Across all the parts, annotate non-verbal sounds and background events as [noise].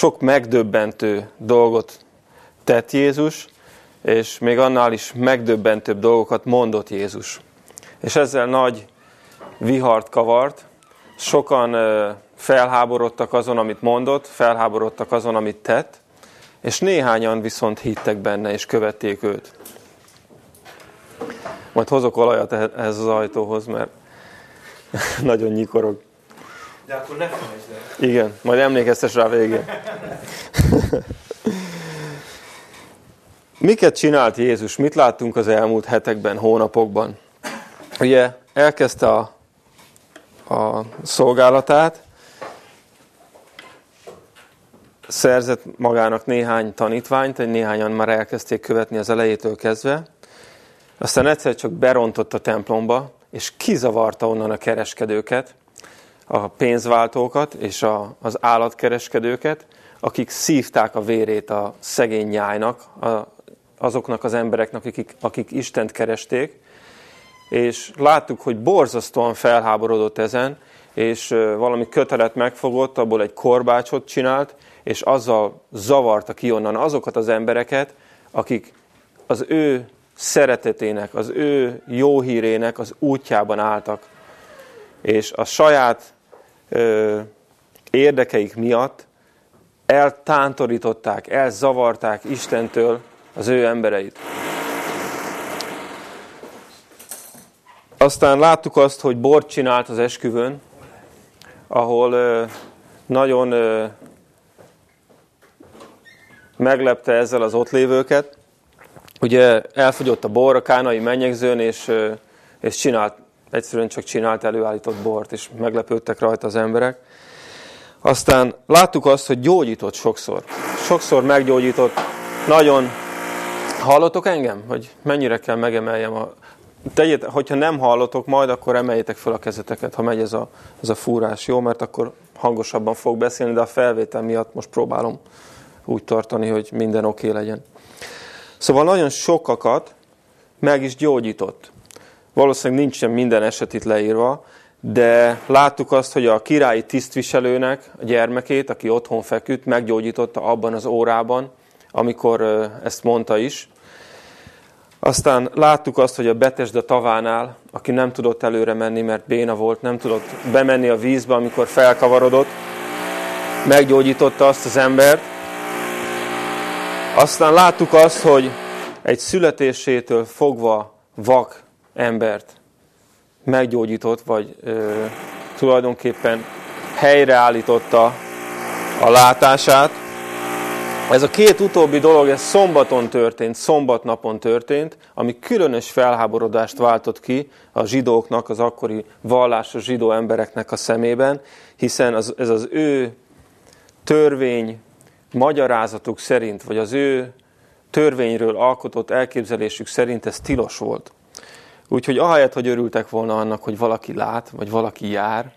sok megdöbbentő dolgot tett Jézus, és még annál is megdöbbentőbb dolgokat mondott Jézus. És ezzel nagy vihart kavart. Sokan felháborodtak azon, amit mondott, felháborodtak azon, amit tett, és néhányan viszont hittek benne, és követték őt. Majd hozok olajat ehhez az ajtóhoz, mert [laughs] nagyon nyikorog. De akkor ne felejtsd el. Igen, majd emlékeztes rá végén. Miket csinált Jézus? Mit láttunk az elmúlt hetekben, hónapokban? Ugye elkezdte a, a szolgálatát, szerzett magának néhány tanítványt, egy néhányan már elkezdték követni az elejétől kezdve, aztán egyszer csak berontott a templomba, és kizavarta onnan a kereskedőket, a pénzváltókat és a, az állatkereskedőket, akik szívták a vérét a szegény nyájnak, a, azoknak az embereknek, akik, akik Istent keresték, és láttuk, hogy borzasztóan felháborodott ezen, és valami kötelet megfogott, abból egy korbácsot csinált, és azzal zavarta ki onnan azokat az embereket, akik az ő szeretetének, az ő jó hírének az útjában álltak. És a saját ö, érdekeik miatt eltántorították, elzavarták Istentől az ő embereit. Aztán láttuk azt, hogy bort csinált az esküvőn, ahol ö, nagyon ö, meglepte ezzel az ott lévőket. Ugye elfogyott a bor a kánai mennyegzőn, és, és csinált, egyszerűen csak csinált előállított bort, és meglepődtek rajta az emberek. Aztán láttuk azt, hogy gyógyított sokszor. Sokszor meggyógyított. Nagyon... Hallotok engem? Hogy mennyire kell megemeljem a... Tegyét, hogyha nem hallotok majd, akkor emeljétek fel a kezeteket, ha megy ez a, ez a fúrás, jó? Mert akkor hangosabban fog beszélni, de a felvétel miatt most próbálom úgy tartani, hogy minden oké okay legyen. Szóval nagyon sokakat meg is gyógyított. Valószínűleg nincsen minden eset itt leírva, de láttuk azt, hogy a királyi tisztviselőnek a gyermekét, aki otthon feküdt, meggyógyította abban az órában, amikor ezt mondta is. Aztán láttuk azt, hogy a Betesda tavánál, aki nem tudott előre menni, mert béna volt, nem tudott bemenni a vízbe, amikor felkavarodott, meggyógyította azt az embert, aztán láttuk azt, hogy egy születésétől fogva vak embert meggyógyított, vagy ö, tulajdonképpen helyreállította a látását. Ez a két utóbbi dolog, ez szombaton történt, szombatnapon történt, ami különös felháborodást váltott ki a zsidóknak, az akkori vallásos zsidó embereknek a szemében, hiszen az, ez az ő törvény magyarázatuk szerint, vagy az ő törvényről alkotott elképzelésük szerint ez tilos volt. Úgyhogy ahelyett, hogy örültek volna annak, hogy valaki lát, vagy valaki jár,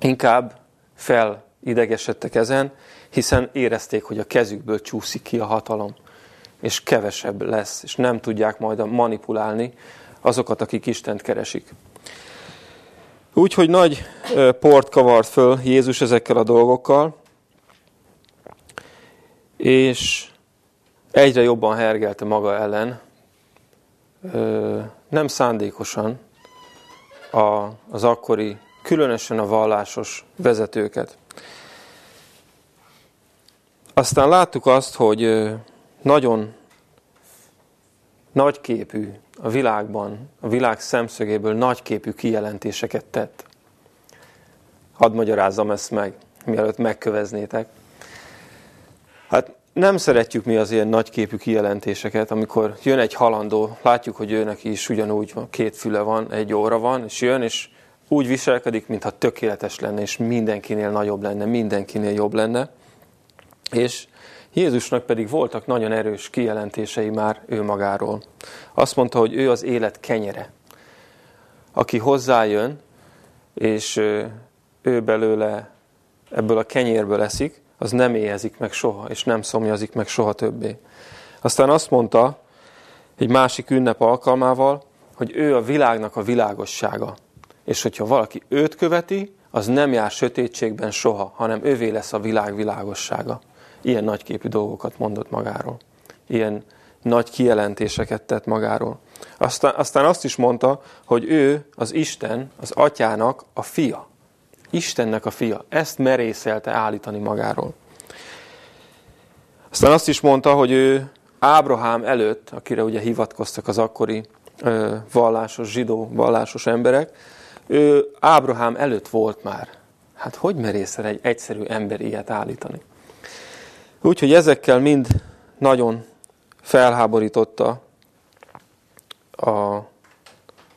inkább felidegesedtek ezen, hiszen érezték, hogy a kezükből csúszik ki a hatalom, és kevesebb lesz, és nem tudják majd manipulálni azokat, akik Istent keresik. Úgyhogy nagy port kavart föl Jézus ezekkel a dolgokkal, és egyre jobban hergelte maga ellen, nem szándékosan a, az akkori, különösen a vallásos vezetőket. Aztán láttuk azt, hogy nagyon nagyképű a világban, a világ szemszögéből nagyképű kijelentéseket tett. Hadd magyarázzam ezt meg, mielőtt megköveznétek. Hát nem szeretjük mi az ilyen nagyképű kijelentéseket, amikor jön egy halandó, látjuk, hogy őnek is ugyanúgy két füle van, egy óra van, és jön, és úgy viselkedik, mintha tökéletes lenne, és mindenkinél nagyobb lenne, mindenkinél jobb lenne. És Jézusnak pedig voltak nagyon erős kijelentései már ő magáról. Azt mondta, hogy ő az élet kenyere. Aki hozzájön, és ő belőle ebből a kenyérből eszik, az nem éhezik meg soha, és nem szomjazik meg soha többé. Aztán azt mondta egy másik ünnep alkalmával, hogy ő a világnak a világossága. És hogyha valaki őt követi, az nem jár sötétségben soha, hanem ővé lesz a világ világossága. Ilyen nagyképű dolgokat mondott magáról. Ilyen nagy kijelentéseket tett magáról. Aztán, aztán azt is mondta, hogy ő az Isten, az atyának a fia. Istennek a fia. Ezt merészelte állítani magáról. Aztán azt is mondta, hogy ő Ábrahám előtt, akire ugye hivatkoztak az akkori ö, vallásos, zsidó vallásos emberek, ő Ábrahám előtt volt már. Hát hogy merészel egy egyszerű ember ilyet állítani? Úgyhogy ezekkel mind nagyon felháborította a,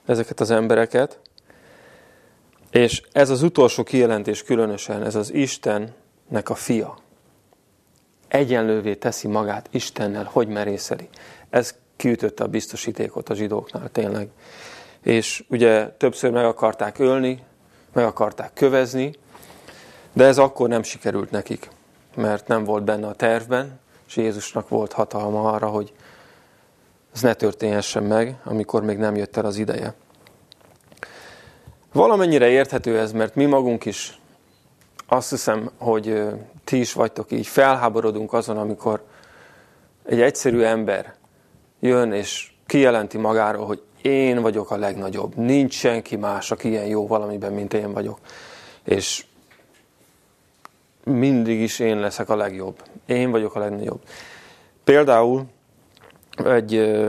ezeket az embereket, és ez az utolsó kijelentés különösen, ez az Istennek a fia. Egyenlővé teszi magát Istennel, hogy merészeli. Ez kiütötte a biztosítékot a zsidóknál tényleg. És ugye többször meg akarták ölni, meg akarták kövezni, de ez akkor nem sikerült nekik, mert nem volt benne a tervben, és Jézusnak volt hatalma arra, hogy ez ne történhessen meg, amikor még nem jött el az ideje. Valamennyire érthető ez, mert mi magunk is azt hiszem, hogy ti is vagytok így, felháborodunk azon, amikor egy egyszerű ember jön és kijelenti magáról, hogy én vagyok a legnagyobb, nincs senki más, aki ilyen jó valamiben, mint én vagyok. És mindig is én leszek a legjobb. Én vagyok a legnagyobb. Például egy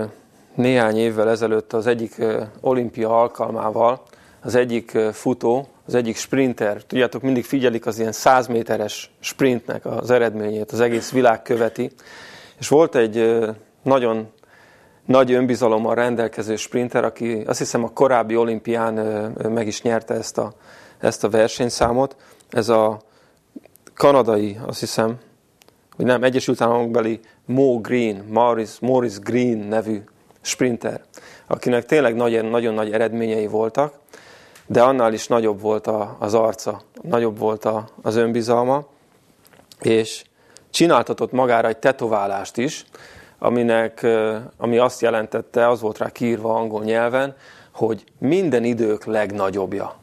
néhány évvel ezelőtt az egyik olimpia alkalmával az egyik futó, az egyik sprinter, tudjátok, mindig figyelik az ilyen 100 méteres sprintnek az eredményét, az egész világ követi, és volt egy nagyon nagy önbizalommal rendelkező sprinter, aki azt hiszem a korábbi olimpián meg is nyerte ezt a, ezt a versenyszámot. Ez a kanadai, azt hiszem, hogy nem, Egyesült Államokbeli Mo Green, Morris, Morris Green nevű sprinter, akinek tényleg nagyon, nagyon nagy eredményei voltak, de annál is nagyobb volt a, az arca, nagyobb volt a, az önbizalma, és csináltatott magára egy tetoválást is, aminek, ami azt jelentette, az volt rá kiírva angol nyelven, hogy minden idők legnagyobbja.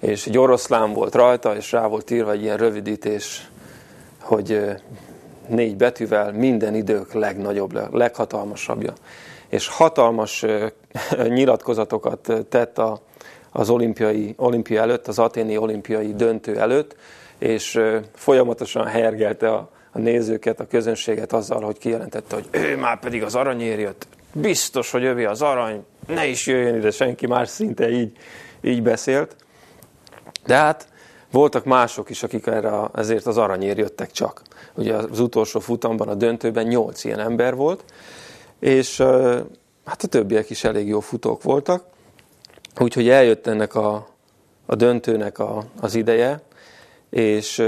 És egy oroszlán volt rajta, és rá volt írva egy ilyen rövidítés, hogy négy betűvel minden idők legnagyobb, leghatalmasabbja. És hatalmas [laughs] nyilatkozatokat tett a, az olimpiai, olimpia előtt, az aténi olimpiai döntő előtt, és folyamatosan hergelte a, a nézőket, a közönséget azzal, hogy kijelentette, hogy ő már pedig az aranyér jött, biztos, hogy övé az arany, ne is jöjjön ide senki más, szinte így, így beszélt. De hát voltak mások is, akik erre, ezért az aranyér jöttek csak. Ugye az utolsó futamban, a döntőben nyolc ilyen ember volt, és hát a többiek is elég jó futók voltak. Úgyhogy eljött ennek a, a döntőnek a, az ideje, és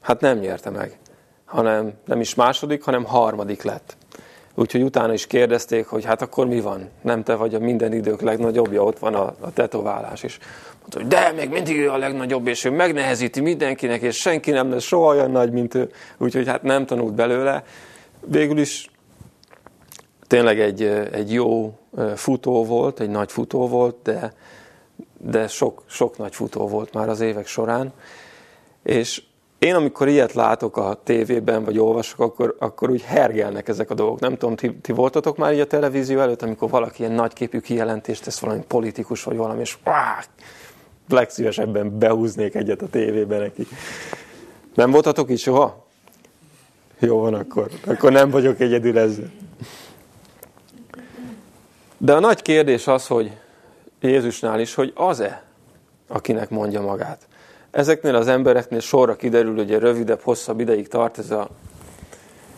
hát nem nyerte meg hanem nem is második, hanem harmadik lett. Úgyhogy utána is kérdezték, hogy hát akkor mi van? Nem te vagy a minden idők legnagyobbja, ott van a, a tetoválás is. Mondta, hogy de, még mindig ő a legnagyobb, és ő megnehezíti mindenkinek, és senki nem lesz soha olyan nagy, mint ő. Úgyhogy hát nem tanult belőle. Végül is tényleg egy, egy jó futó volt, egy nagy futó volt, de, de sok, sok nagy futó volt már az évek során. És én amikor ilyet látok a tévében, vagy olvasok, akkor, akkor úgy hergelnek ezek a dolgok. Nem tudom, ti, ti voltatok már így a televízió előtt, amikor valaki ilyen nagyképű kijelentést tesz valami politikus, vagy valami, és áh, legszívesebben behúznék egyet a tévébe neki. Nem voltatok így soha? Jó van akkor. Akkor nem vagyok egyedül ezzel. De a nagy kérdés az, hogy Jézusnál is, hogy az-e, akinek mondja magát. Ezeknél az embereknél sorra kiderül, hogy rövidebb, hosszabb ideig tart ez a,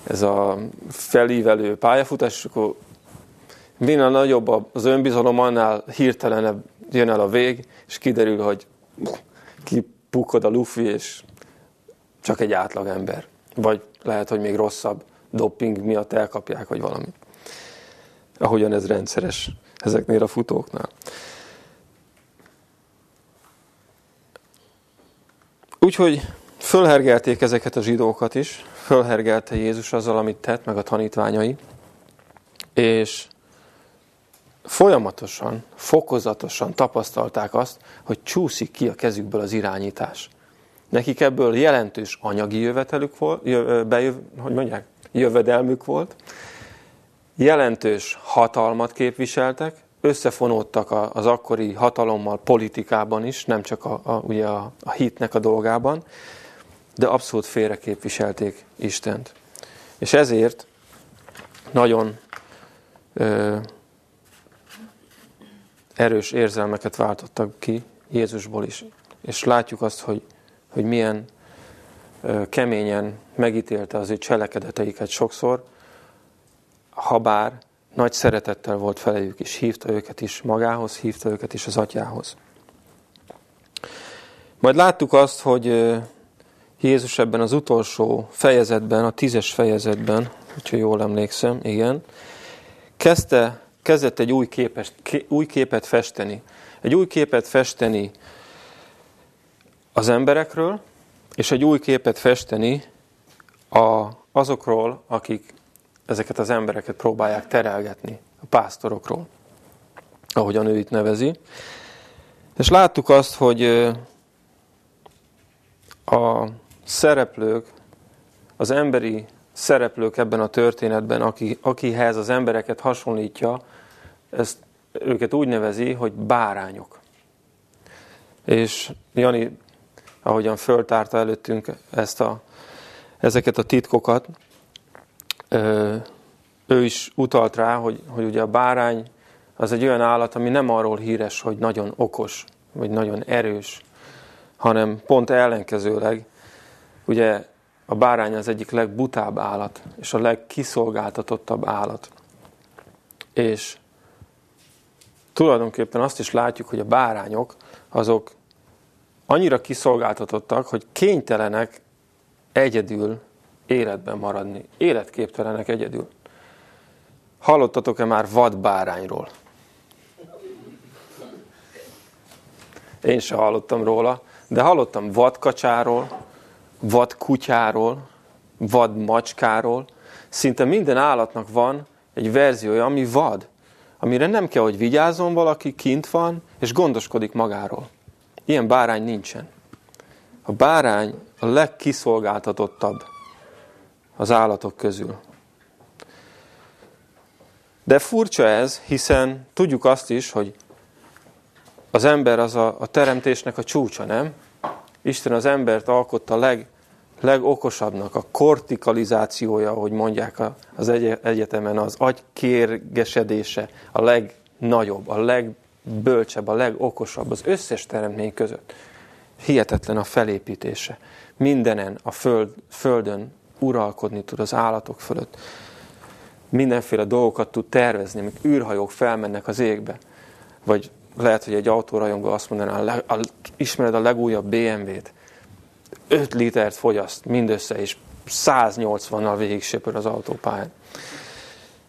ez a felívelő pályafutás, és akkor minél nagyobb az önbizalom, annál hirtelenebb jön el a vég, és kiderül, hogy kipukkod a lufi, és csak egy átlag ember. Vagy lehet, hogy még rosszabb, dopping miatt elkapják, vagy valami. Ahogyan ez rendszeres ezeknél a futóknál. Úgyhogy fölhergelték ezeket a zsidókat is, fölhergelte Jézus azzal, amit tett, meg a tanítványai, és folyamatosan, fokozatosan tapasztalták azt, hogy csúszik ki a kezükből az irányítás. Nekik ebből jelentős anyagi jövetelük volt, bejöv, hogy mondják, jövedelmük volt, jelentős hatalmat képviseltek, összefonódtak az akkori hatalommal politikában is, nem csak a, a, ugye a, a hitnek a dolgában, de abszolút félre képviselték Istent. És ezért nagyon ö, erős érzelmeket váltottak ki Jézusból is. És látjuk azt, hogy, hogy milyen ö, keményen megítélte az ő cselekedeteiket sokszor, ha bár nagy szeretettel volt felejük, és hívta őket is magához, hívta őket is az atyához. Majd láttuk azt, hogy Jézus ebben az utolsó fejezetben, a tízes fejezetben, hogyha jól emlékszem, igen, kezdte, kezdett egy új, képes, új képet festeni. Egy új képet festeni az emberekről, és egy új képet festeni a, azokról, akik ezeket az embereket próbálják terelgetni, a pásztorokról, ahogyan ő itt nevezi. És láttuk azt, hogy a szereplők, az emberi szereplők ebben a történetben, aki, akihez az embereket hasonlítja, ezt őket úgy nevezi, hogy bárányok. És Jani, ahogyan föltárta előttünk ezt a, ezeket a titkokat, ő is utalt rá, hogy, hogy ugye a bárány az egy olyan állat, ami nem arról híres, hogy nagyon okos, vagy nagyon erős, hanem pont ellenkezőleg, ugye a bárány az egyik legbutább állat, és a legkiszolgáltatottabb állat. És tulajdonképpen azt is látjuk, hogy a bárányok azok annyira kiszolgáltatottak, hogy kénytelenek egyedül életben maradni. Életképtelenek egyedül. Hallottatok-e már vadbárányról? Én se hallottam róla, de hallottam vadkacsáról, vadkutyáról, vadmacskáról. Szinte minden állatnak van egy verziója, ami vad, amire nem kell, hogy vigyázzon valaki, kint van, és gondoskodik magáról. Ilyen bárány nincsen. A bárány a legkiszolgáltatottabb az állatok közül. De furcsa ez, hiszen tudjuk azt is, hogy az ember az a, a teremtésnek a csúcsa, nem? Isten az embert alkotta leg, legokosabbnak, a kortikalizációja, ahogy mondják az egyetemen, az agykérgesedése a legnagyobb, a legbölcsebb, a legokosabb az összes teremtmény között. Hihetetlen a felépítése. Mindenen, a föld, földön uralkodni tud az állatok fölött. Mindenféle dolgokat tud tervezni, amik űrhajók felmennek az égbe. Vagy lehet, hogy egy autórajongó azt mondaná, a, a, ismered a legújabb BMW-t, 5 litert fogyaszt mindössze, és 180-nal végig söpör az autópályán.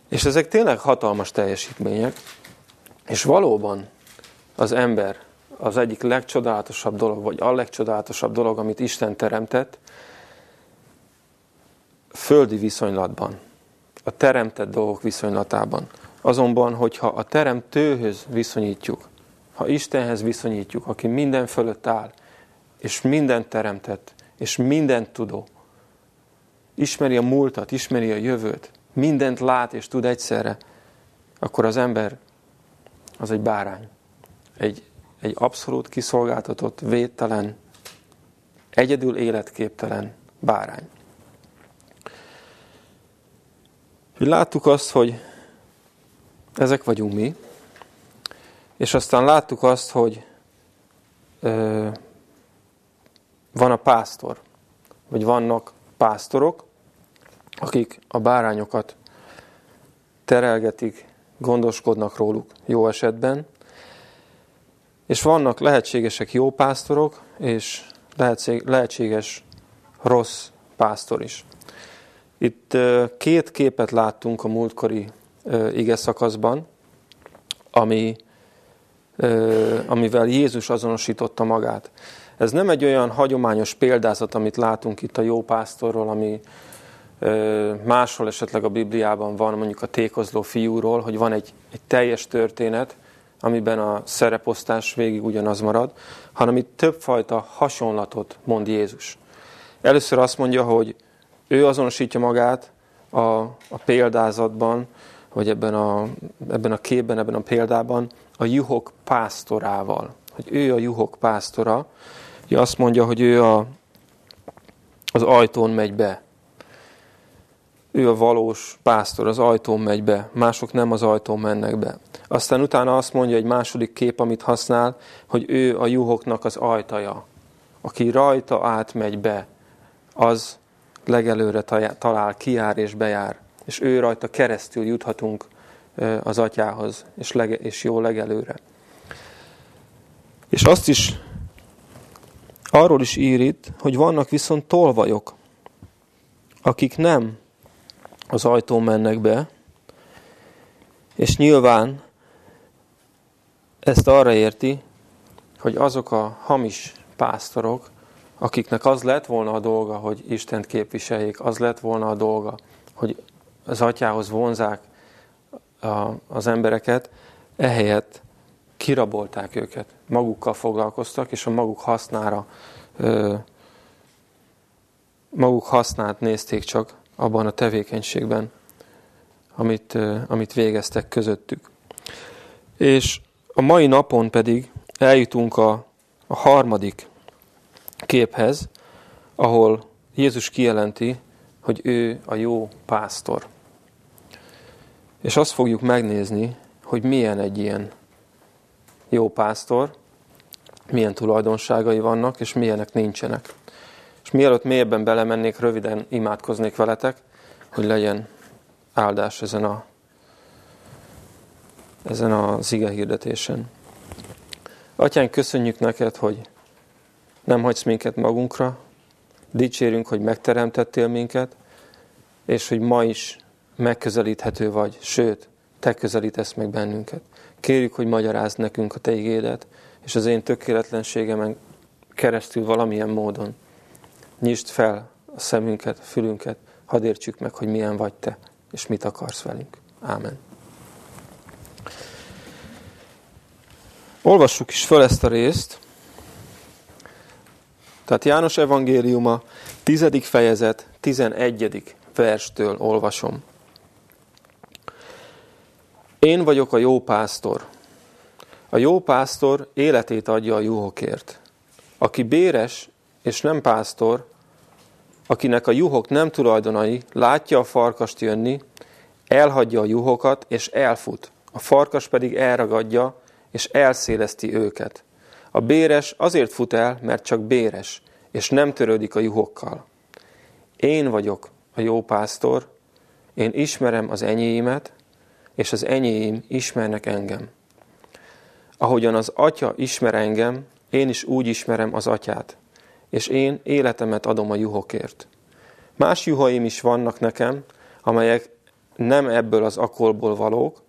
És ezek tényleg hatalmas teljesítmények, és valóban az ember az egyik legcsodálatosabb dolog, vagy a legcsodálatosabb dolog, amit Isten teremtett, földi viszonylatban, a teremtett dolgok viszonylatában. Azonban, hogyha a teremtőhöz viszonyítjuk, ha Istenhez viszonyítjuk, aki minden fölött áll, és mindent teremtett, és mindent tudó, ismeri a múltat, ismeri a jövőt, mindent lát és tud egyszerre, akkor az ember az egy bárány. Egy, egy abszolút kiszolgáltatott, védtelen, egyedül életképtelen bárány. Láttuk azt, hogy ezek vagyunk mi, és aztán láttuk azt, hogy ö, van a pásztor, vagy vannak pásztorok, akik a bárányokat terelgetik, gondoskodnak róluk jó esetben, és vannak lehetségesek jó pásztorok, és lehetséges rossz pásztor is. Itt két képet láttunk a múltkori ige szakaszban, ami, amivel Jézus azonosította magát. Ez nem egy olyan hagyományos példázat, amit látunk itt a jó pásztorról, ami Máshol esetleg a Bibliában van mondjuk a tékozló fiúról, hogy van egy, egy teljes történet, amiben a szereposztás végig ugyanaz marad, hanem itt többfajta hasonlatot mond Jézus. Először azt mondja, hogy ő azonosítja magát a, a példázatban, vagy ebben a, ebben a képben, ebben a példában a juhok pásztorával. Hogy ő a juhok pásztora. Ugye azt mondja, hogy ő a, az ajtón megy be. Ő a valós pásztor, az ajtón megy be. Mások nem az ajtón mennek be. Aztán utána azt mondja egy második kép, amit használ, hogy ő a juhoknak az ajtaja. Aki rajta átmegy be, az legelőre talál, kiár és bejár. És ő rajta keresztül juthatunk az atyához, és, lege, és jó legelőre. És azt is, arról is ír itt, hogy vannak viszont tolvajok, akik nem az ajtón mennek be, és nyilván ezt arra érti, hogy azok a hamis pásztorok, akiknek az lett volna a dolga, hogy Istent képviseljék, az lett volna a dolga, hogy az atyához vonzák a, az embereket, ehelyett kirabolták őket, magukkal foglalkoztak, és a maguk hasznára, ö, maguk hasznát nézték csak abban a tevékenységben, amit, ö, amit végeztek közöttük. És a mai napon pedig eljutunk a, a harmadik képhez, ahol Jézus kijelenti, hogy ő a jó pásztor. És azt fogjuk megnézni, hogy milyen egy ilyen jó pásztor, milyen tulajdonságai vannak, és milyenek nincsenek. És mielőtt mélyebben belemennék, röviden imádkoznék veletek, hogy legyen áldás ezen a ezen a zige hirdetésen. Atyánk, köszönjük neked, hogy nem hagysz minket magunkra, dicsérünk, hogy megteremtettél minket, és hogy ma is megközelíthető vagy, sőt, te közelítesz meg bennünket. Kérjük, hogy magyarázd nekünk a te igédet, és az én tökéletlenségemen keresztül valamilyen módon nyisd fel a szemünket, a fülünket, hadd értsük meg, hogy milyen vagy te, és mit akarsz velünk. Ámen. Olvassuk is föl ezt a részt. Tehát János evangéliuma, tizedik fejezet, tizenegyedik verstől olvasom. Én vagyok a jó pásztor. A jó pásztor életét adja a juhokért. Aki béres és nem pásztor, akinek a juhok nem tulajdonai, látja a farkast jönni, elhagyja a juhokat és elfut. A farkas pedig elragadja, és elszéleszti őket. A béres azért fut el, mert csak béres, és nem törődik a juhokkal. Én vagyok a jó pásztor, én ismerem az enyéimet, és az enyéim ismernek engem. Ahogyan az atya ismer engem, én is úgy ismerem az atyát, és én életemet adom a juhokért. Más juhaim is vannak nekem, amelyek nem ebből az akolból valók,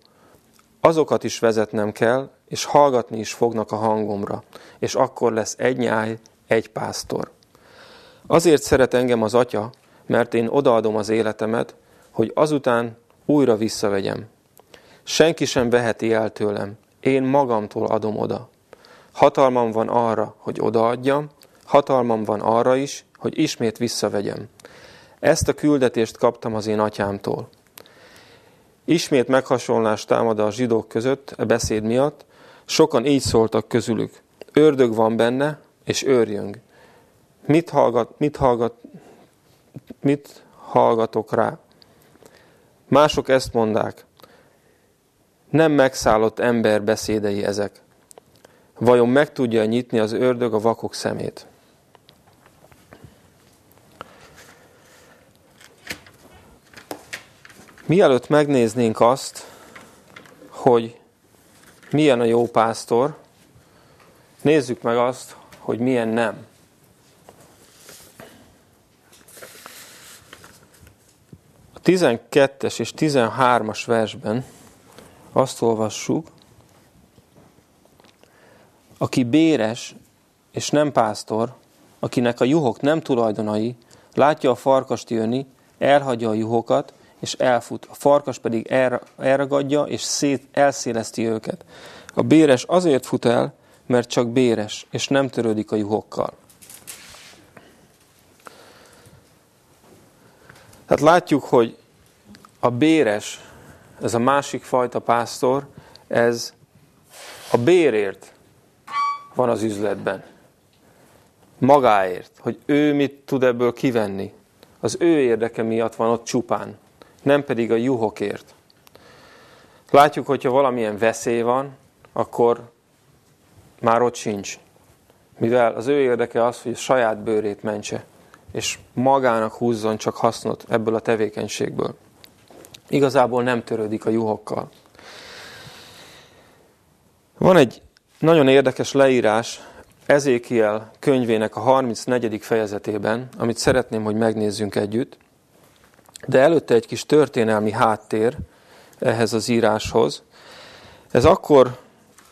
azokat is vezetnem kell, és hallgatni is fognak a hangomra, és akkor lesz egy nyáj, egy pásztor. Azért szeret engem az atya, mert én odaadom az életemet, hogy azután újra visszavegyem. Senki sem veheti el tőlem, én magamtól adom oda. Hatalmam van arra, hogy odaadjam, hatalmam van arra is, hogy ismét visszavegyem. Ezt a küldetést kaptam az én atyámtól. Ismét meghasonlást támad a zsidók között a beszéd miatt, sokan így szóltak közülük. Ördög van benne, és őrjöng. Mit, hallgat, mit, hallgat, mit hallgatok rá? Mások ezt mondák. Nem megszállott ember beszédei ezek. Vajon meg tudja nyitni az ördög a vakok szemét? Mielőtt megnéznénk azt, hogy milyen a jó pásztor, nézzük meg azt, hogy milyen nem. A 12-es és 13-as versben azt olvassuk, aki béres és nem pásztor, akinek a juhok nem tulajdonai, látja a farkast jönni, elhagyja a juhokat, és elfut. A farkas pedig elragadja, és szét, elszéleszti őket. A béres azért fut el, mert csak béres, és nem törődik a juhokkal. Tehát látjuk, hogy a béres, ez a másik fajta pásztor, ez a bérért van az üzletben. Magáért, hogy ő mit tud ebből kivenni. Az ő érdeke miatt van ott csupán, nem pedig a juhokért. Látjuk, hogyha valamilyen veszély van, akkor már ott sincs. Mivel az ő érdeke az, hogy a saját bőrét mentse, és magának húzzon csak hasznot ebből a tevékenységből. Igazából nem törődik a juhokkal. Van egy nagyon érdekes leírás Ezékiel könyvének a 34. fejezetében, amit szeretném, hogy megnézzünk együtt, de előtte egy kis történelmi háttér ehhez az íráshoz. Ez akkor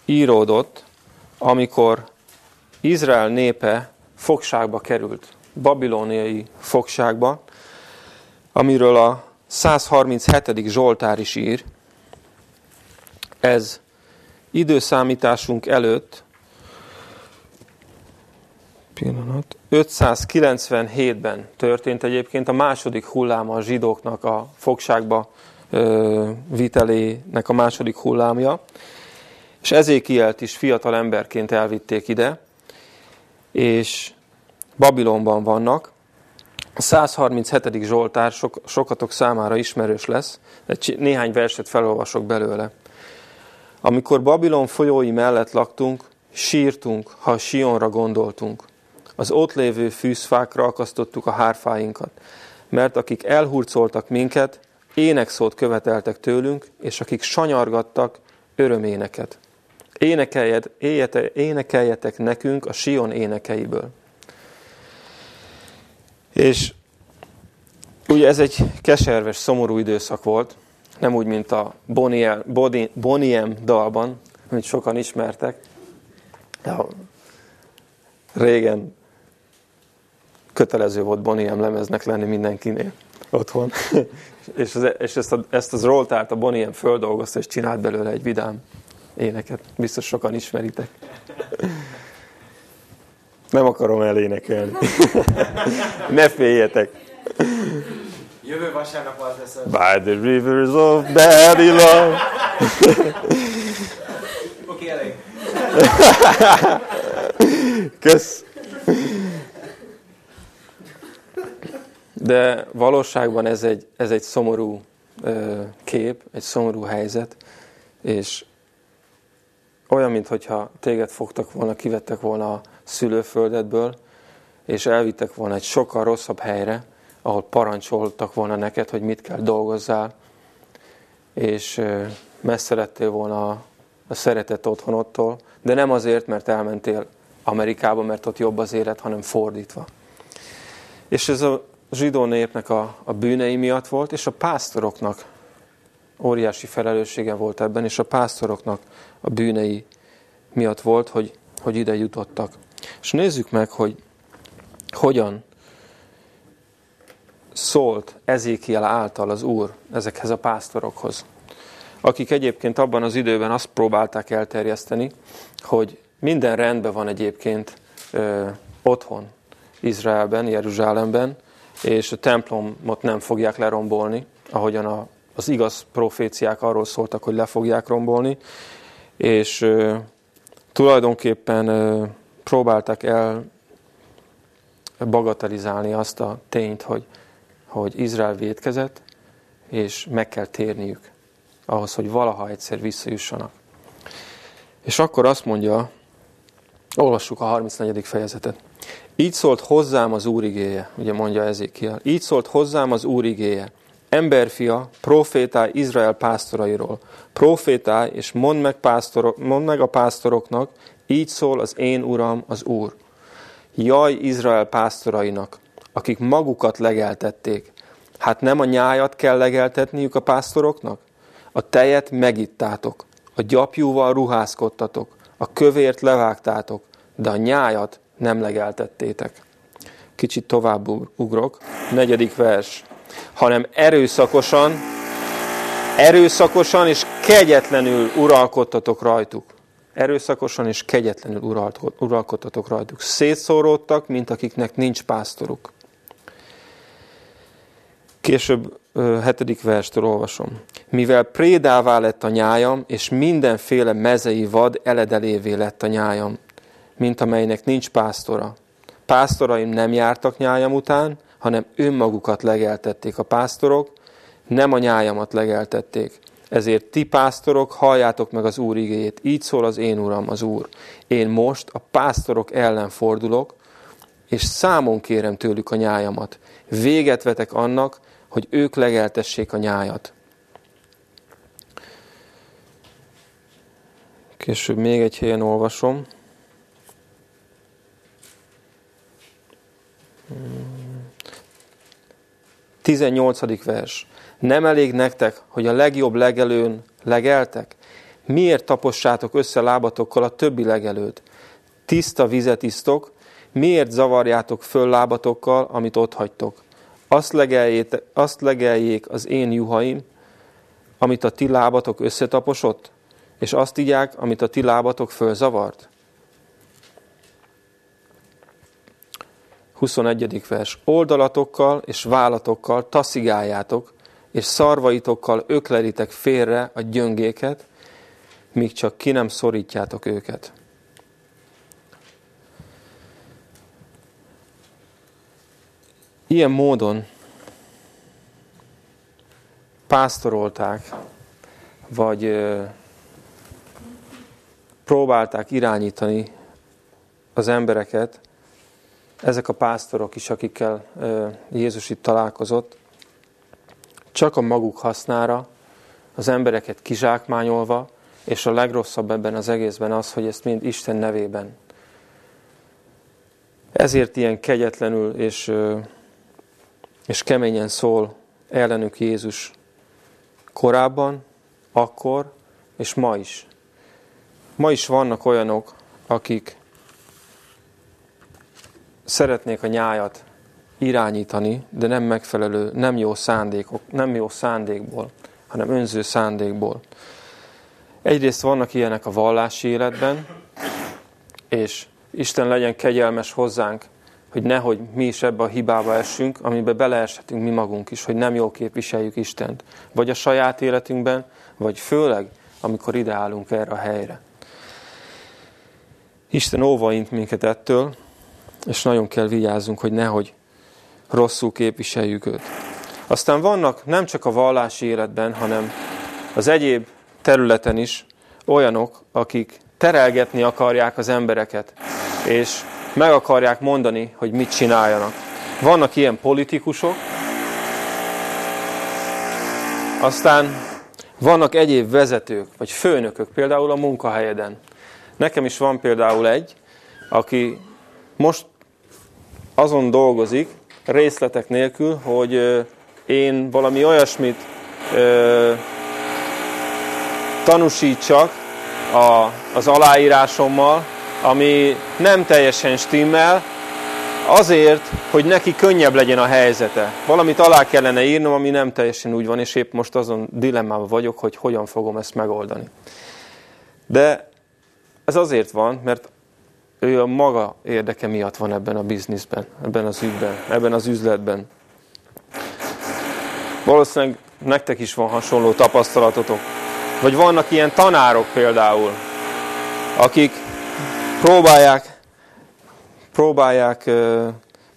íródott, amikor Izrael népe fogságba került, babiloniai fogságba, amiről a 137. Zsoltár is ír. Ez időszámításunk előtt pillanat, 597-ben történt egyébként a második hulláma a zsidóknak a fogságba ö, vitelének a második hullámja, és Ezékielt is fiatal emberként elvitték ide, és Babilonban vannak. A 137. Zsoltár sok, sokatok számára ismerős lesz, de néhány verset felolvasok belőle. Amikor Babilon folyói mellett laktunk, sírtunk, ha Sionra gondoltunk. Az ott lévő fűzfákra akasztottuk a hárfáinkat, mert akik elhurcoltak minket, énekszót követeltek tőlünk, és akik sanyargattak, öröméneket. Énekeljed, éjete, énekeljetek nekünk a Sion énekeiből. És ugye ez egy keserves, szomorú időszak volt, nem úgy, mint a Boniem, Boniem dalban, amit sokan ismertek. De régen kötelező volt Boniem lemeznek lenni mindenkinél otthon. [laughs] és, az, és ezt, a, ezt az roltárt a Boniem földolgozta, és csinált belőle egy vidám éneket. Biztos sokan ismeritek. Nem akarom elénekelni. [laughs] ne féljetek. Jövő vasárnap az lesz. By the rivers of Babylon. Oké, elég. [laughs] Kösz. De valóságban ez egy, ez egy szomorú kép, egy szomorú helyzet, és olyan, mintha téged fogtak volna, kivettek volna a szülőföldedből, és elvittek volna egy sokkal rosszabb helyre, ahol parancsoltak volna neked, hogy mit kell dolgozzál, és messze lettél volna a szeretett otthonottól, de nem azért, mert elmentél Amerikába, mert ott jobb az élet, hanem fordítva. És ez a zsidó népnek a, a bűnei miatt volt, és a pásztoroknak óriási felelőssége volt ebben, és a pásztoroknak a bűnei miatt volt, hogy, hogy ide jutottak. És nézzük meg, hogy hogyan szólt Ezékiel által az Úr ezekhez a pásztorokhoz, akik egyébként abban az időben azt próbálták elterjeszteni, hogy minden rendben van egyébként ö, otthon, Izraelben, Jeruzsálemben, és a templomot nem fogják lerombolni, ahogyan a, az igaz proféciák arról szóltak, hogy le fogják rombolni, és ö, tulajdonképpen ö, próbálták el bagatelizálni azt a tényt, hogy hogy Izrael védkezett, és meg kell térniük ahhoz, hogy valaha egyszer visszajussanak. És akkor azt mondja, olvassuk a 34. fejezetet. Így szólt hozzám az Úr igéje, ugye mondja Ezékiel. Így szólt hozzám az Úr igéje. Emberfia, profétálj Izrael pásztorairól. Profétálj, és mondd meg, pásztorok, mondd meg a pásztoroknak, így szól az én Uram, az Úr. Jaj Izrael pásztorainak, akik magukat legeltették. Hát nem a nyájat kell legeltetniük a pásztoroknak? A tejet megittátok, a gyapjúval ruházkodtatok, a kövért levágtátok, de a nyájat nem legeltettétek. Kicsit tovább ugrok. Negyedik vers. hanem erőszakosan, erőszakosan és kegyetlenül uralkodtatok rajtuk. Erőszakosan és kegyetlenül uralkodtatok rajtuk. Szétszóródtak, mint akiknek nincs pásztoruk. Később hetedik verstől olvasom. Mivel prédává lett a nyájam, és mindenféle mezei vad eledelévé lett a nyájam, mint amelynek nincs pásztora. Pásztoraim nem jártak nyájam után, hanem önmagukat legeltették a pásztorok, nem a nyájamat legeltették. Ezért ti pásztorok, halljátok meg az Úr igéjét. Így szól az én Uram, az Úr. Én most a pásztorok ellen fordulok, és számon kérem tőlük a nyájamat. Véget vetek annak, hogy ők legeltessék a nyájat. Később még egy helyen olvasom. 18. vers. Nem elég nektek, hogy a legjobb legelőn legeltek? Miért tapossátok össze lábatokkal a többi legelőt? Tiszta vizet isztok, miért zavarjátok föl lábatokkal, amit ott hagytok? Azt, azt legeljék az én juhaim, amit a ti lábatok összetaposott, és azt igyák, amit a ti lábatok fölzavart? 21. vers. Oldalatokkal és vállatokkal taszigáljátok, és szarvaitokkal öklelitek félre a gyöngéket, míg csak ki nem szorítjátok őket. Ilyen módon pásztorolták, vagy próbálták irányítani az embereket, ezek a pásztorok is, akikkel Jézus itt találkozott, csak a maguk hasznára, az embereket kizsákmányolva, és a legrosszabb ebben az egészben az, hogy ezt mind Isten nevében. Ezért ilyen kegyetlenül és, és keményen szól ellenük Jézus korábban, akkor és ma is. Ma is vannak olyanok, akik szeretnék a nyájat irányítani, de nem megfelelő, nem jó szándékok, nem jó szándékból, hanem önző szándékból. Egyrészt vannak ilyenek a vallási életben, és Isten legyen kegyelmes hozzánk, hogy nehogy mi is ebbe a hibába essünk, amiben beleeshetünk mi magunk is, hogy nem jól képviseljük Istent. Vagy a saját életünkben, vagy főleg, amikor ideálunk erre a helyre. Isten óvaint minket ettől, és nagyon kell vigyázzunk, hogy nehogy rosszul képviseljük őt. Aztán vannak nem csak a vallási életben, hanem az egyéb területen is olyanok, akik terelgetni akarják az embereket, és meg akarják mondani, hogy mit csináljanak. Vannak ilyen politikusok, aztán vannak egyéb vezetők, vagy főnökök, például a munkahelyeden. Nekem is van például egy, aki most azon dolgozik, részletek nélkül, hogy én valami olyasmit tanúsítsak a, az aláírásommal, ami nem teljesen stimmel, azért, hogy neki könnyebb legyen a helyzete. Valamit alá kellene írnom, ami nem teljesen úgy van, és épp most azon dilemmában vagyok, hogy hogyan fogom ezt megoldani. De ez azért van, mert ő a maga érdeke miatt van ebben a bizniszben, ebben az ügyben, ebben az üzletben. Valószínűleg nektek is van hasonló tapasztalatotok. Vagy vannak ilyen tanárok például, akik próbálják, próbálják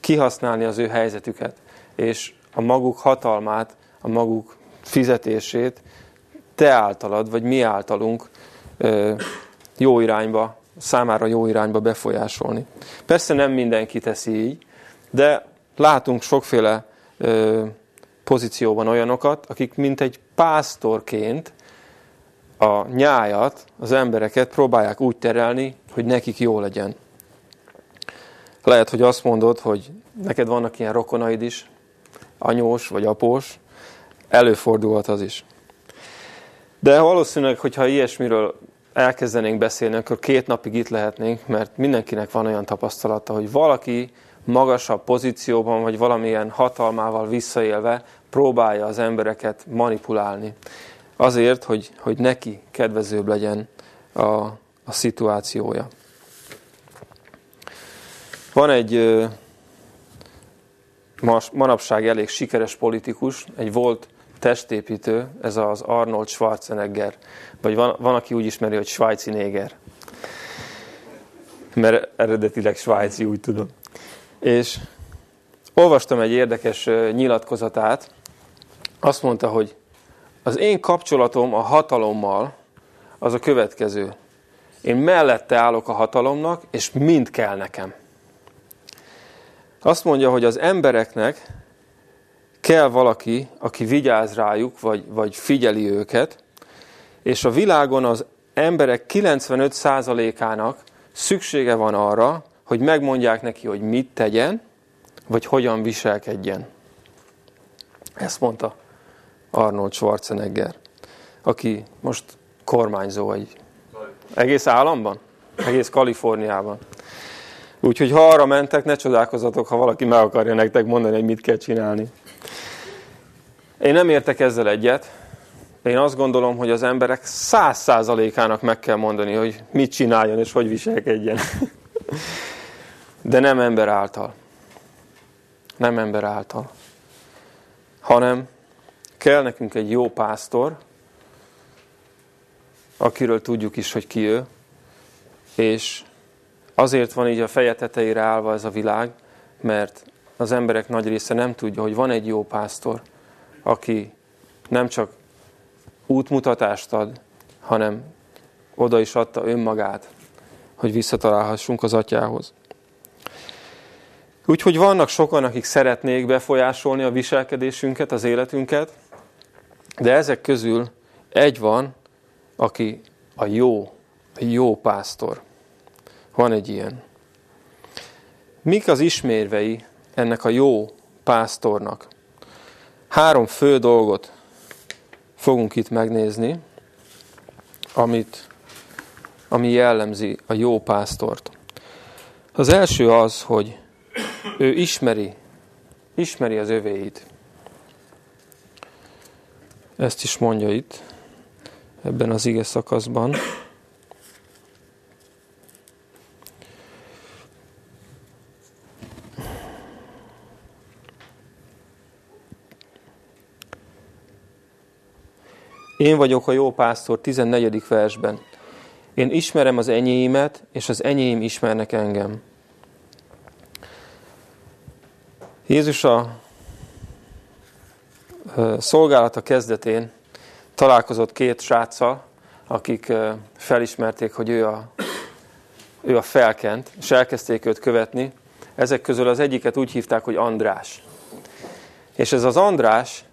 kihasználni az ő helyzetüket, és a maguk hatalmát, a maguk fizetését te általad, vagy mi általunk jó irányba számára jó irányba befolyásolni. Persze nem mindenki teszi így, de látunk sokféle ö, pozícióban olyanokat, akik mint egy pásztorként a nyájat, az embereket próbálják úgy terelni, hogy nekik jó legyen. Lehet, hogy azt mondod, hogy neked vannak ilyen rokonaid is, anyós vagy após, előfordulhat az is. De valószínűleg, hogyha ilyesmiről elkezdenénk beszélni, akkor két napig itt lehetnénk, mert mindenkinek van olyan tapasztalata, hogy valaki magasabb pozícióban, vagy valamilyen hatalmával visszaélve próbálja az embereket manipulálni. Azért, hogy, hogy neki kedvezőbb legyen a, a szituációja. Van egy manapság elég sikeres politikus, egy volt testépítő, ez az Arnold Schwarzenegger, vagy van, van aki úgy ismeri, hogy svájci néger. Mert eredetileg svájci, úgy tudom. És olvastam egy érdekes nyilatkozatát, azt mondta, hogy az én kapcsolatom a hatalommal az a következő. Én mellette állok a hatalomnak, és mind kell nekem. Azt mondja, hogy az embereknek kell valaki, aki vigyáz rájuk, vagy, vagy figyeli őket, és a világon az emberek 95%-ának szüksége van arra, hogy megmondják neki, hogy mit tegyen, vagy hogyan viselkedjen. Ezt mondta Arnold Schwarzenegger, aki most kormányzó egy egész államban, egész Kaliforniában. Úgyhogy ha arra mentek, ne csodálkozatok, ha valaki meg akarja nektek mondani, hogy mit kell csinálni. Én nem értek ezzel egyet. Én azt gondolom, hogy az emberek száz százalékának meg kell mondani, hogy mit csináljon és hogy viselkedjen. [laughs] De nem ember által. Nem ember által. Hanem kell nekünk egy jó pásztor, akiről tudjuk is, hogy ki ő, és azért van így a feje tetejére állva ez a világ, mert az emberek nagy része nem tudja, hogy van egy jó pásztor, aki nem csak útmutatást ad, hanem oda is adta önmagát, hogy visszatalálhassunk az atyához. Úgyhogy vannak sokan, akik szeretnék befolyásolni a viselkedésünket, az életünket, de ezek közül egy van, aki a jó, a jó pásztor. Van egy ilyen. Mik az ismérvei ennek a jó pásztornak? Három fő dolgot fogunk itt megnézni, amit, ami jellemzi a jó pásztort. Az első az, hogy ő ismeri, ismeri az övéit. Ezt is mondja itt, ebben az ige szakaszban. Én vagyok a jó pásztor 14. versben. Én ismerem az enyéimet, és az enyém ismernek engem. Jézus a szolgálata kezdetén találkozott két sráccal, akik felismerték, hogy ő a, ő a felkent, és elkezdték őt követni. Ezek közül az egyiket úgy hívták, hogy András. És ez az András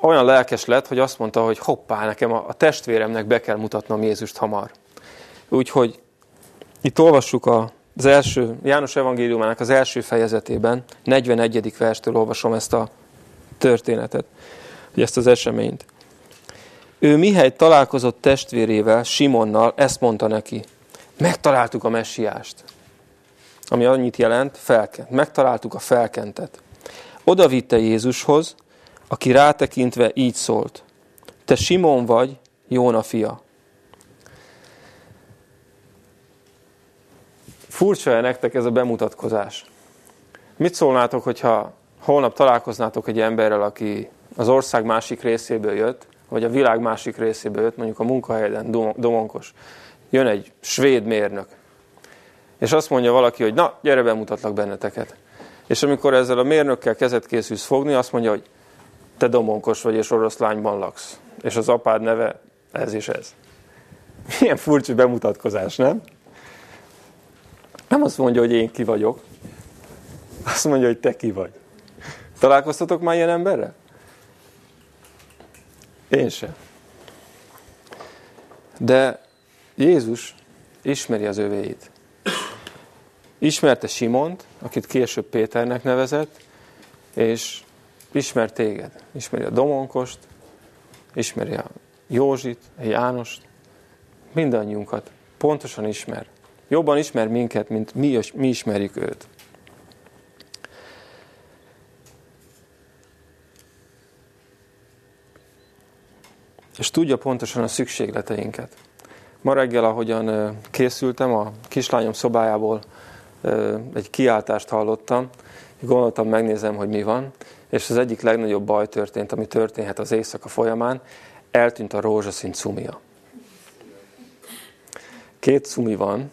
olyan lelkes lett, hogy azt mondta, hogy hoppá, nekem a, testvéremnek be kell mutatnom Jézust hamar. Úgyhogy itt olvassuk az első, János evangéliumának az első fejezetében, 41. verstől olvasom ezt a történetet, hogy ezt az eseményt. Ő mihely találkozott testvérével, Simonnal, ezt mondta neki, megtaláltuk a messiást. Ami annyit jelent, felkent. Megtaláltuk a felkentet. Oda vitte Jézushoz, aki rátekintve így szólt. Te Simon vagy, Jóna fia. Furcsa-e nektek ez a bemutatkozás? Mit szólnátok, hogyha holnap találkoznátok egy emberrel, aki az ország másik részéből jött, vagy a világ másik részéből jött, mondjuk a munkahelyen, domonkos. Jön egy svéd mérnök, és azt mondja valaki, hogy na, gyere, bemutatlak benneteket. És amikor ezzel a mérnökkel kezet készülsz fogni, azt mondja, hogy te domonkos vagy, és oroszlányban laksz. És az apád neve ez is ez. Milyen furcsa bemutatkozás, nem? Nem azt mondja, hogy én ki vagyok. Azt mondja, hogy te ki vagy. Találkoztatok már ilyen emberrel? Én sem. De Jézus ismeri az övéit. Ismerte Simont, akit később Péternek nevezett, és ismer téged, ismeri a Domonkost, ismeri a Józsit, a Jánost, mindannyiunkat pontosan ismer. Jobban ismer minket, mint mi, mi ismerjük őt. És tudja pontosan a szükségleteinket. Ma reggel, ahogyan készültem, a kislányom szobájából egy kiáltást hallottam, gondoltam, megnézem, hogy mi van, és az egyik legnagyobb baj történt, ami történhet az éjszaka folyamán, eltűnt a rózsaszín cumia. Két cumi van,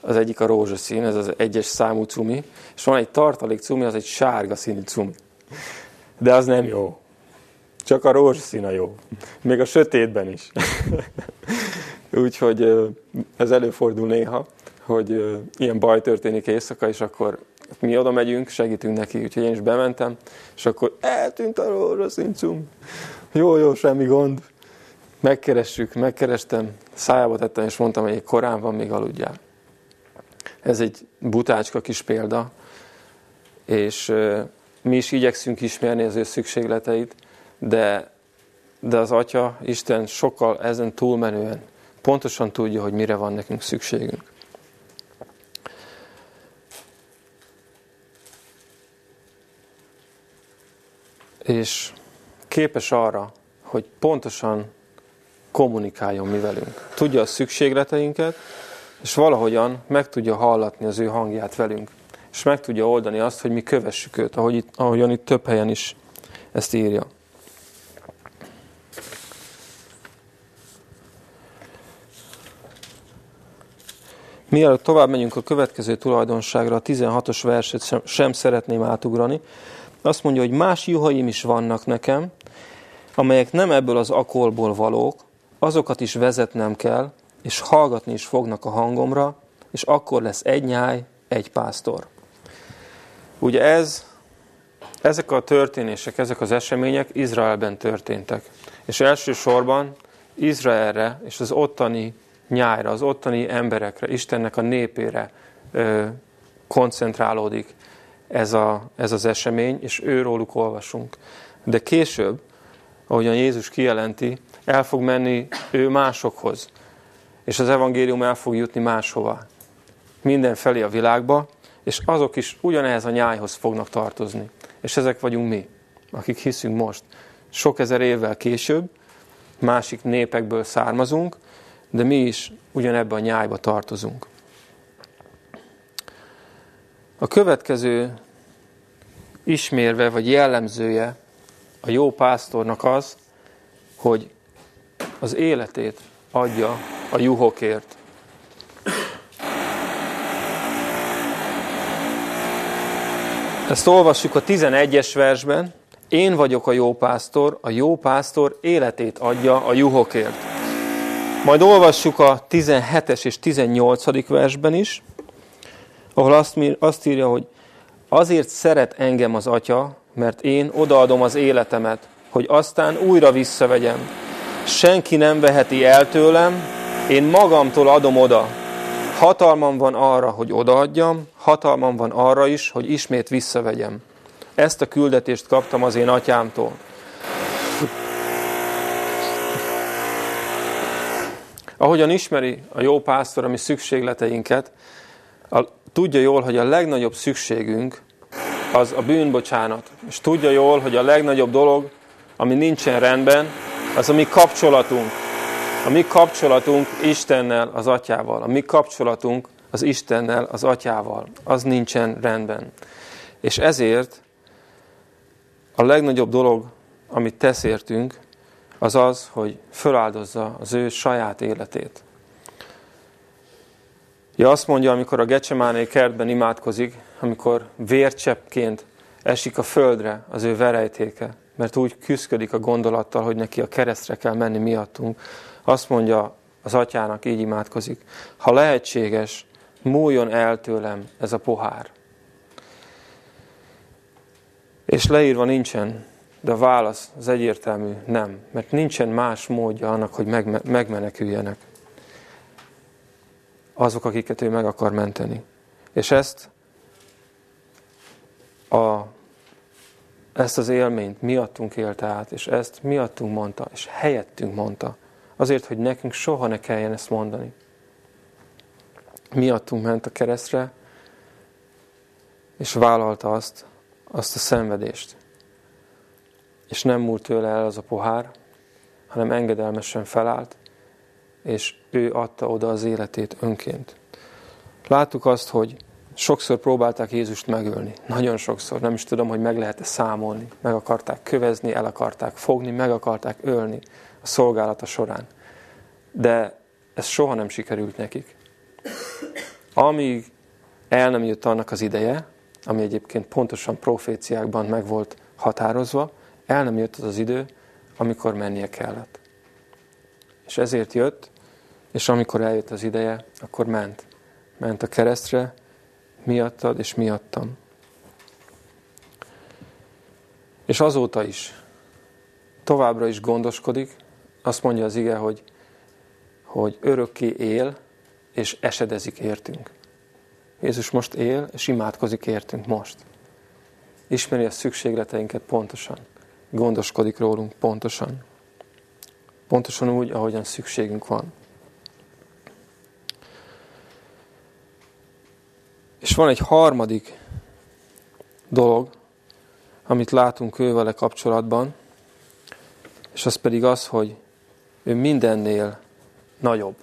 az egyik a rózsaszín, ez az egyes számú cumi, és van egy tartalék cumi, az egy sárga színű cumi. De az nem jó. Csak a rózsaszín a jó. Még a sötétben is. [laughs] Úgyhogy ez előfordul néha, hogy ilyen baj történik éjszaka, és akkor mi oda megyünk, segítünk neki, úgyhogy én is bementem, és akkor eltűnt a rózsaszín cum. Jó, jó, semmi gond. Megkeressük, megkerestem, szájába tettem, és mondtam, hogy korán van, még aludjál. Ez egy butácska kis példa, és mi is igyekszünk ismerni az ő szükségleteit, de, de az Atya, Isten sokkal ezen túlmenően pontosan tudja, hogy mire van nekünk szükségünk. És képes arra, hogy pontosan kommunikáljon mi velünk. Tudja a szükségleteinket, és valahogyan meg tudja hallatni az ő hangját velünk. És meg tudja oldani azt, hogy mi kövessük őt, ahogy itt, ahogyan itt több helyen is ezt írja. Mielőtt tovább megyünk a következő tulajdonságra, a 16-os verset sem, sem szeretném átugrani. Azt mondja, hogy más juhaim is vannak nekem, amelyek nem ebből az akolból valók, azokat is vezetnem kell, és hallgatni is fognak a hangomra, és akkor lesz egy nyáj, egy pásztor. Ugye ez, ezek a történések, ezek az események Izraelben történtek. És elsősorban Izraelre és az ottani nyájra, az ottani emberekre, Istennek a népére ö, koncentrálódik ez, a, ez az esemény, és őróluk olvasunk. De később, ahogyan Jézus kijelenti, el fog menni ő másokhoz, és az evangélium el fog jutni máshova. Mindenfelé a világba, és azok is ugyanehhez a nyájhoz fognak tartozni. És ezek vagyunk mi, akik hiszünk most. Sok ezer évvel később, másik népekből származunk, de mi is ugyanebbe a nyájba tartozunk. A következő ismérve vagy jellemzője a jó pásztornak az, hogy az életét adja a juhokért. Ezt olvassuk a 11-es versben. Én vagyok a jó pásztor, a jó pásztor életét adja a juhokért. Majd olvassuk a 17-es és 18. versben is, ahol azt, azt írja, hogy azért szeret engem az Atya, mert én odaadom az életemet, hogy aztán újra visszavegyem. Senki nem veheti el tőlem, én magamtól adom oda. Hatalmam van arra, hogy odaadjam, hatalmam van arra is, hogy ismét visszavegyem. Ezt a küldetést kaptam az én atyámtól. Ahogyan ismeri a jó pásztor a mi szükségleteinket, tudja jól, hogy a legnagyobb szükségünk az a bűnbocsánat. És tudja jól, hogy a legnagyobb dolog, ami nincsen rendben, az a mi kapcsolatunk. A mi kapcsolatunk Istennel, az Atyával. A mi kapcsolatunk az Istennel, az Atyával. Az nincsen rendben. És ezért a legnagyobb dolog, amit tesz értünk, az az, hogy föláldozza az ő saját életét. Ja, azt mondja, amikor a Gecsemáné kertben imádkozik, amikor vércseppként esik a földre az ő verejtéke, mert úgy küzdik a gondolattal, hogy neki a keresztre kell menni miattunk. Azt mondja az atyának, így imádkozik, ha lehetséges, múljon el tőlem ez a pohár. És leírva nincsen, de a válasz az egyértelmű nem, mert nincsen más módja annak, hogy megmeneküljenek azok, akiket ő meg akar menteni. És ezt a, ezt az élményt miattunk élte át, és ezt miattunk mondta, és helyettünk mondta. Azért, hogy nekünk soha ne kelljen ezt mondani. Miattunk ment a keresztre, és vállalta azt, azt a szenvedést. És nem múlt tőle el az a pohár, hanem engedelmesen felállt, és ő adta oda az életét önként. Láttuk azt, hogy sokszor próbálták Jézust megölni. Nagyon sokszor. Nem is tudom, hogy meg lehet-e számolni. Meg akarták kövezni, el akarták fogni, meg akarták ölni a szolgálata során. De ez soha nem sikerült nekik. Amíg el nem jött annak az ideje, ami egyébként pontosan proféciákban meg volt határozva, el nem jött az az idő, amikor mennie kellett. És ezért jött, és amikor eljött az ideje, akkor ment. Ment a keresztre, miattad és miattam. És azóta is továbbra is gondoskodik, azt mondja az ige, hogy, hogy örökké él, és esedezik értünk. Jézus most él, és imádkozik értünk most. Ismeri a szükségleteinket pontosan. Gondoskodik rólunk pontosan. Pontosan úgy, ahogyan szükségünk van. És van egy harmadik dolog, amit látunk ő kapcsolatban, és az pedig az, hogy ő mindennél nagyobb.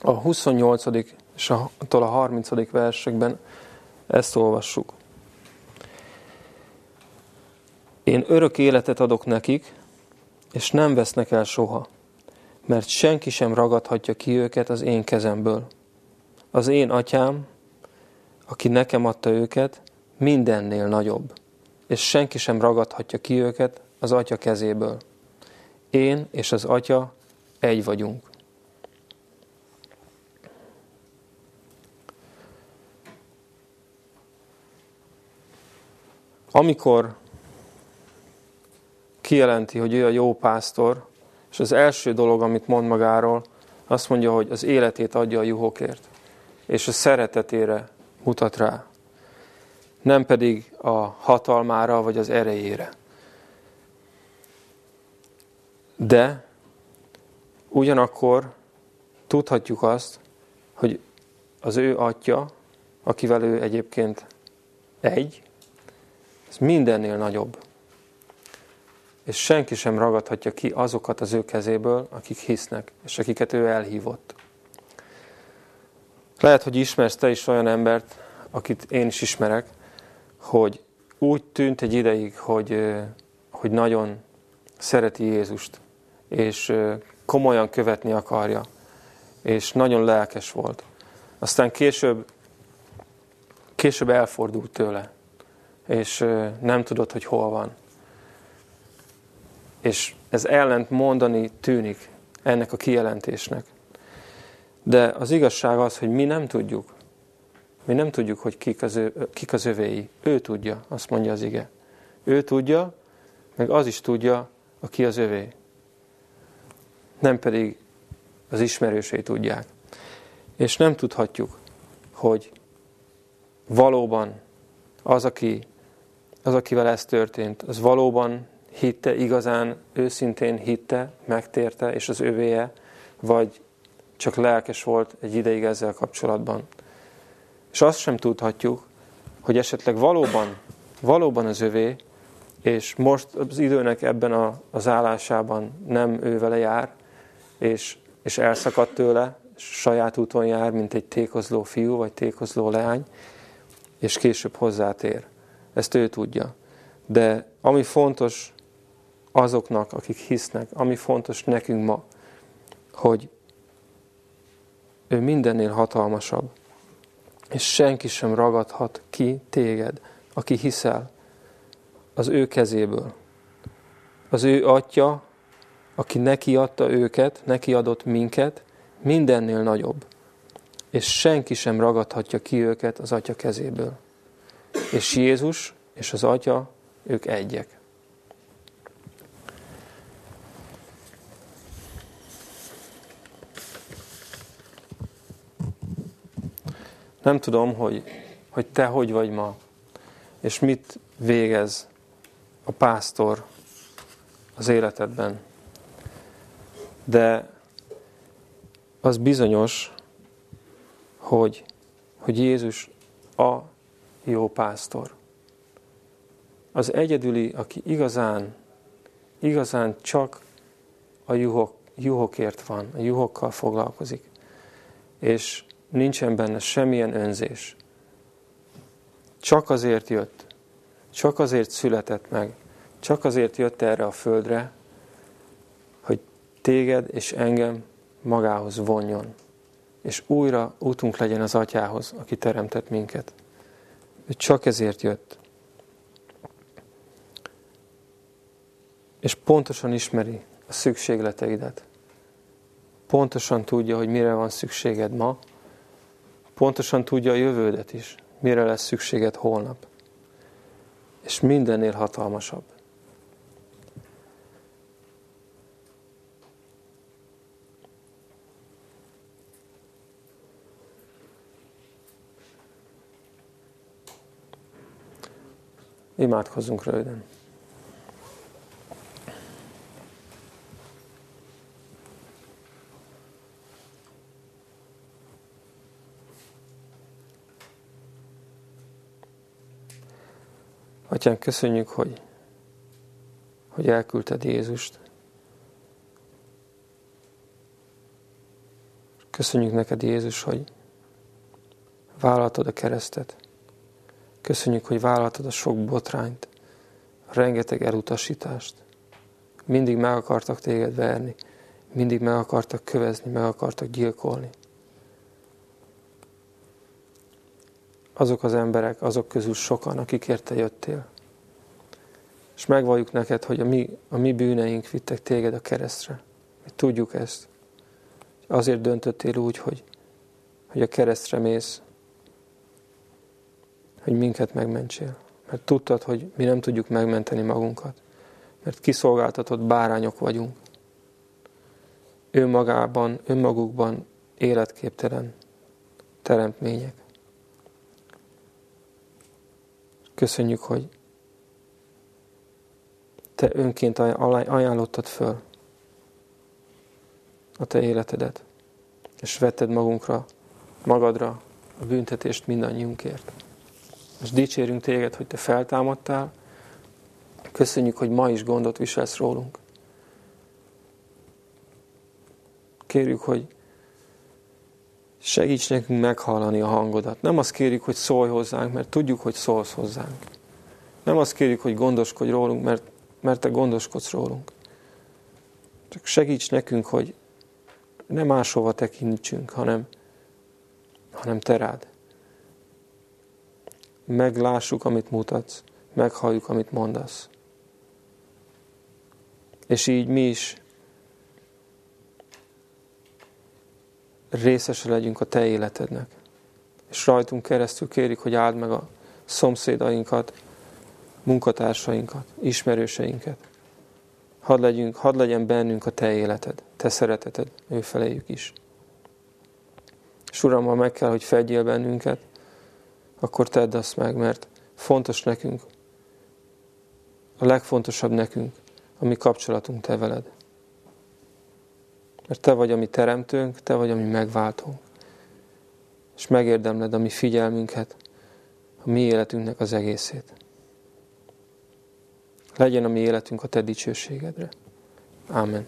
A 28. és a 30. versekben ezt olvassuk. Én örök életet adok nekik, és nem vesznek el soha, mert senki sem ragadhatja ki őket az én kezemből. Az én atyám, aki nekem adta őket, mindennél nagyobb, és senki sem ragadhatja ki őket az atya kezéből. Én és az atya egy vagyunk. Amikor kijelenti, hogy ő a jó pásztor, és az első dolog, amit mond magáról, azt mondja, hogy az életét adja a juhokért, és a szeretetére mutat rá, nem pedig a hatalmára vagy az erejére. De ugyanakkor tudhatjuk azt, hogy az ő atya, akivel ő egyébként egy, ez mindennél nagyobb. És senki sem ragadhatja ki azokat az ő kezéből, akik hisznek, és akiket ő elhívott. Lehet, hogy ismersz te is olyan embert, akit én is ismerek, hogy úgy tűnt egy ideig, hogy, hogy nagyon szereti Jézust, és komolyan követni akarja, és nagyon lelkes volt. Aztán később, később elfordult tőle, és nem tudod, hogy hol van. És ez ellent mondani tűnik ennek a kijelentésnek. De az igazság az, hogy mi nem tudjuk. Mi nem tudjuk, hogy kik az, ő, kik az övéi. Ő tudja, azt mondja az ige. Ő tudja, meg az is tudja, aki az övé. Nem pedig az ismerősei tudják. És nem tudhatjuk, hogy valóban az, aki, az, akivel ez történt, az valóban hitte, igazán, őszintén hitte, megtérte, és az övéje, vagy csak lelkes volt egy ideig ezzel kapcsolatban. És azt sem tudhatjuk, hogy esetleg valóban, valóban az övé, és most az időnek ebben a, az állásában nem ő vele jár, és, és elszakadt tőle, saját úton jár, mint egy tékozló fiú, vagy tékozló leány, és később hozzátér. Ezt ő tudja. De ami fontos azoknak, akik hisznek, ami fontos nekünk ma, hogy ő mindennél hatalmasabb. És senki sem ragadhat ki téged, aki hiszel az ő kezéből. Az ő atya, aki neki adta őket, neki adott minket, mindennél nagyobb. És senki sem ragadhatja ki őket az atya kezéből. És Jézus és az atya, ők egyek. Nem tudom, hogy, hogy te hogy vagy ma, és mit végez a pásztor az életedben. De az bizonyos, hogy, hogy Jézus a jó pásztor. Az egyedüli, aki igazán, igazán csak a juhok, juhokért van, a juhokkal foglalkozik. És nincsen benne semmilyen önzés. Csak azért jött, csak azért született meg, csak azért jött erre a földre, hogy téged és engem magához vonjon, és újra útunk legyen az atyához, aki teremtett minket. Ő csak ezért jött. És pontosan ismeri a szükségleteidet. Pontosan tudja, hogy mire van szükséged ma. Pontosan tudja a jövődet is, mire lesz szükséged holnap. És mindennél hatalmasabb. Imádkozzunk röviden. Atyán, köszönjük, hogy, hogy elküldted Jézust. Köszönjük neked, Jézus, hogy vállaltad a keresztet. Köszönjük, hogy vállaltad a sok botrányt, rengeteg elutasítást. Mindig meg akartak téged verni, mindig meg akartak kövezni, meg akartak gyilkolni. Azok az emberek, azok közül sokan, akik érte jöttél. És megvalljuk neked, hogy a mi, a mi bűneink vittek téged a keresztre. Mi tudjuk ezt. Azért döntöttél úgy, hogy, hogy a keresztre mész, hogy minket megmentsél. Mert tudtad, hogy mi nem tudjuk megmenteni magunkat. Mert kiszolgáltatott bárányok vagyunk. Önmagában, önmagukban életképtelen teremtmények. Köszönjük, hogy te önként ajánlottad föl a te életedet, és vetted magunkra, magadra a büntetést mindannyiunkért. És dicsérünk téged, hogy te feltámadtál. Köszönjük, hogy ma is gondot viselsz rólunk. Kérjük, hogy segíts nekünk meghallani a hangodat. Nem azt kérjük, hogy szólj hozzánk, mert tudjuk, hogy szólsz hozzánk. Nem azt kérjük, hogy gondoskodj rólunk, mert, mert te gondoskodsz rólunk. Csak segíts nekünk, hogy nem máshova tekintsünk, hanem, hanem te rád meglássuk, amit mutatsz, meghalljuk, amit mondasz. És így mi is részese legyünk a Te életednek. És rajtunk keresztül kérjük, hogy áld meg a szomszédainkat, munkatársainkat, ismerőseinket. Hadd, legyünk, hadd legyen bennünk a Te életed, Te szereteted, ő feléjük is. És Uram, ha meg kell, hogy fedjél bennünket, akkor tedd azt meg, mert fontos nekünk, a legfontosabb nekünk, a mi kapcsolatunk Te veled. Mert Te vagy a mi teremtőnk, Te vagy a mi megváltónk. És megérdemled a mi figyelmünket, a mi életünknek az egészét. Legyen a mi életünk a Te dicsőségedre. Amen.